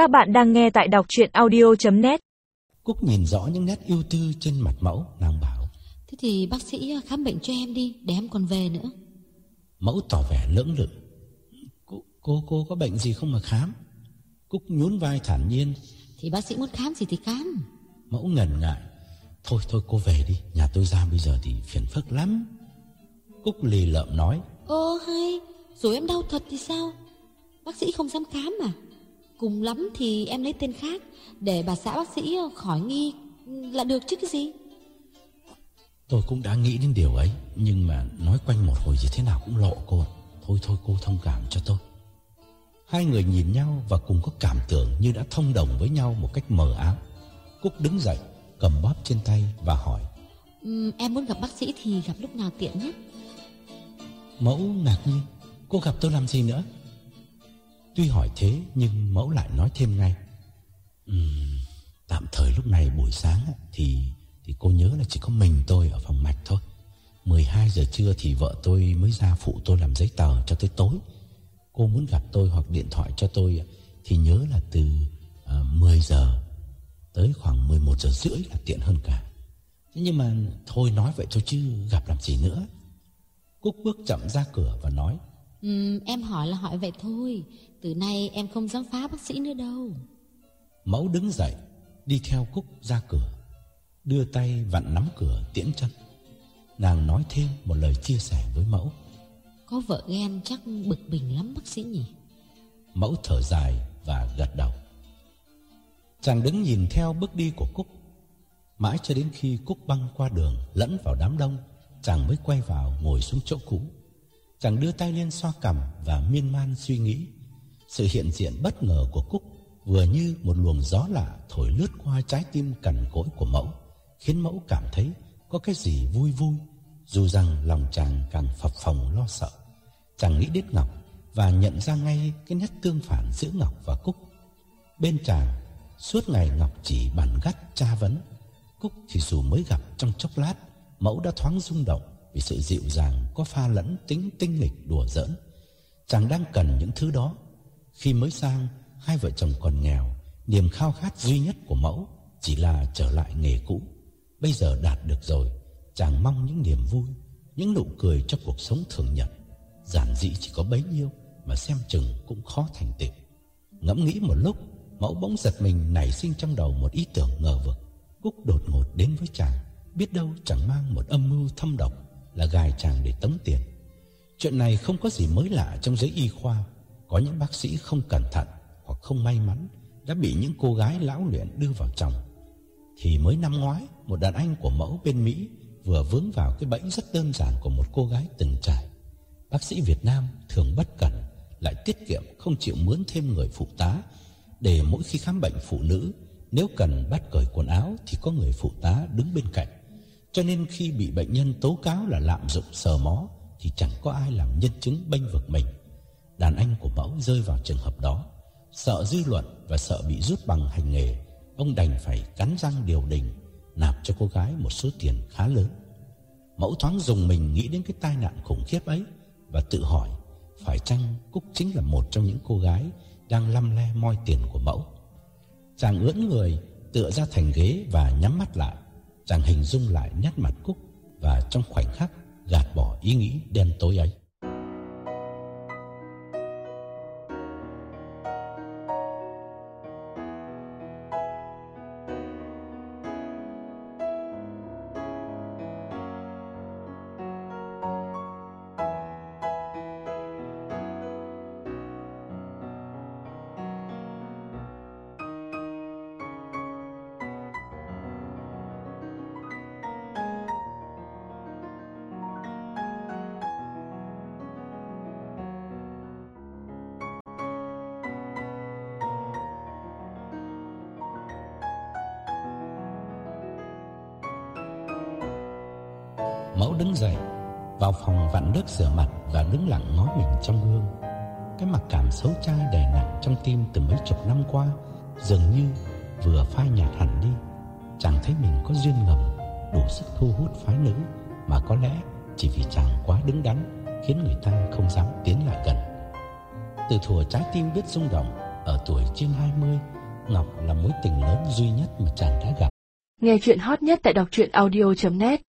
Các bạn đang nghe tại đọc chuyện audio.net Cúc nhìn rõ những nét yêu tư trên mặt mẫu Nàng bảo. Thế thì bác sĩ khám bệnh cho em đi Để em còn về nữa. Mẫu tỏ vẻ lưỡng lự. Cô, cô, cô có bệnh gì không mà khám? Cúc nhún vai thản nhiên. Thì bác sĩ muốn khám gì thì khám. Mẫu ngần ngại. Thôi thôi cô về đi. Nhà tôi ra bây giờ thì phiền phức lắm. Cúc lì lợm nói. Ơ hay Rồi em đau thật thì sao? Bác sĩ không dám khám mà Cùng lắm thì em lấy tên khác Để bà xã bác sĩ khỏi nghi Là được chứ cái gì? Tôi cũng đã nghĩ đến điều ấy Nhưng mà nói quanh một hồi gì thế nào cũng lộ cô. Thôi thôi cô thông cảm cho tôi. Hai người nhìn nhau và cùng có cảm tưởng như đã thông đồng với nhau một cách mờ ám. Cúc đứng dậy, cầm bóp trên tay và hỏi. Ừm, Em muốn gặp bác sĩ thì gặp lúc nào tiện nhất? Mẫu ngạc nhiên Cô gặp tôi làm gì nữa Tuy hỏi thế nhưng mẫu lại nói thêm ngay. "Ừm, Tạm thời lúc này buổi sáng Thì thì cô nhớ là chỉ có mình tôi ở phòng mạch thôi. 12 giờ trưa thì vợ tôi mới ra phụ tôi làm giấy tờ cho tới tối. Cô muốn gặp tôi hoặc điện thoại cho tôi Thì nhớ là từ ờ, à, 10 giờ Tới khoảng 11 giờ rưỡi là tiện hơn cả. Thế nhưng mà thôi nói vậy thôi chứ gặp làm gì nữa. Cúc bước chậm ra cửa và nói Ừm, Em hỏi là hỏi vậy thôi. Từ nay em không dám phá bác sĩ nữa đâu. Mẫu đứng dậy Đi theo Cúc ra cửa Đưa tay vặn nắm cửa tiễn chân. Nàng nói thêm một lời chia sẻ với mẫu. Có vợ ghen chắc bực bình lắm bác sĩ nhỉ? Mẫu thở dài và gật đầu. Chàng đứng nhìn theo bước đi của Cúc. Mãi cho đến khi Cúc băng qua đường Lẫn vào đám đông Chàng mới quay vào ngồi xuống chỗ cũ Chàng đưa tay lên xoa cằm Và miên man suy nghĩ. Sự hiện diện bất ngờ của Cúc Vừa như một luồng gió lạ Thổi lướt qua trái tim cằn cỗi của mẫu, Khiến mẫu cảm thấy Có cái gì vui vui, Dù rằng lòng chàng càng phập phồng lo sợ. Chàng nghĩ đến Ngọc Và nhận ra ngay cái nét tương phản giữa Ngọc và Cúc. Bên chàng, Suốt ngày Ngọc chỉ bàn gắt tra vấn. Cúc thì dù mới gặp trong chốc lát, Mẫu đã thoáng rung động. Vì sự dịu dàng, có pha lẫn tính tinh nghịch đùa giỡn. Chàng đang cần những thứ đó. Khi mới sang, Hai vợ chồng còn nghèo, Niềm khao khát duy nhất của mẫu Chỉ là trở lại nghề cũ. Bây giờ đạt được rồi, Chàng mong những niềm vui, Những nụ cười cho cuộc sống thường nhật. Giản dị chỉ có bấy nhiêu Mà xem chừng cũng khó thành tựu. Ngẫm nghĩ một lúc, Mẫu bỗng giật mình nảy sinh trong đầu một ý tưởng ngờ vực. Cúc đột ngột đến với chàng, Biết đâu chẳng mang một âm mưu thâm độc. Là gài chàng để tống tiền. Chuyện này không có gì mới lạ trong giới y khoa. Có những bác sĩ không cẩn thận Hoặc không may mắn Đã bị những cô gái lão luyện đưa vào chồng. Thì mới năm ngoái, Một đàn anh của mẫu bên Mỹ Vừa vướng vào cái bẫy rất đơn giản Của một cô gái từng trải. Bác sĩ Việt Nam thường bất cẩn, Lại tiết kiệm, không chịu mướn thêm người phụ tá Để mỗi khi khám bệnh phụ nữ, Nếu cần bắt cởi quần áo Thì có người phụ tá đứng bên cạnh. Cho nên khi bị bệnh nhân tố cáo là lạm dụng sờ mó, Thì chẳng có ai làm nhân chứng bênh vực mình. Đàn anh của mẫu rơi vào trường hợp đó. Sợ dư luận và sợ bị rút bằng hành nghề, Ông đành phải cắn răng điều đình, Nạp cho cô gái một số tiền khá lớn. Mẫu thoáng dùng mình nghĩ đến cái tai nạn khủng khiếp ấy Và tự hỏi, Phải chăng Cúc chính là một trong những cô gái Đang lăm le moi tiền của mẫu? Chàng ưỡn người Tựa ra thành ghế và nhắm mắt lại. Chàng hình dung lại nét mặt Cúc Và trong khoảnh khắc Gạt bỏ ý nghĩ đen tối ấy. Mẫu đứng dậy Vào phòng vặn nước rửa mặt Và đứng lặng ngó mình trong gương. Cái mặc cảm xấu trai đè nặng trong tim Từ mấy chục năm qua Dường như vừa phai nhạt hẳn đi. Chàng thấy mình có duyên ngầm Đủ sức thu hút phái nữ Mà có lẽ chỉ vì chàng quá đứng đắn Khiến người ta không dám tiến lại gần. Từ thùa trái tim biết rung động ở tuổi trên 20, Ngọc là mối tình lớn duy nhất mà chàng đã gặp. Nghe chuyện hot nhất tại đọc truyện audio.net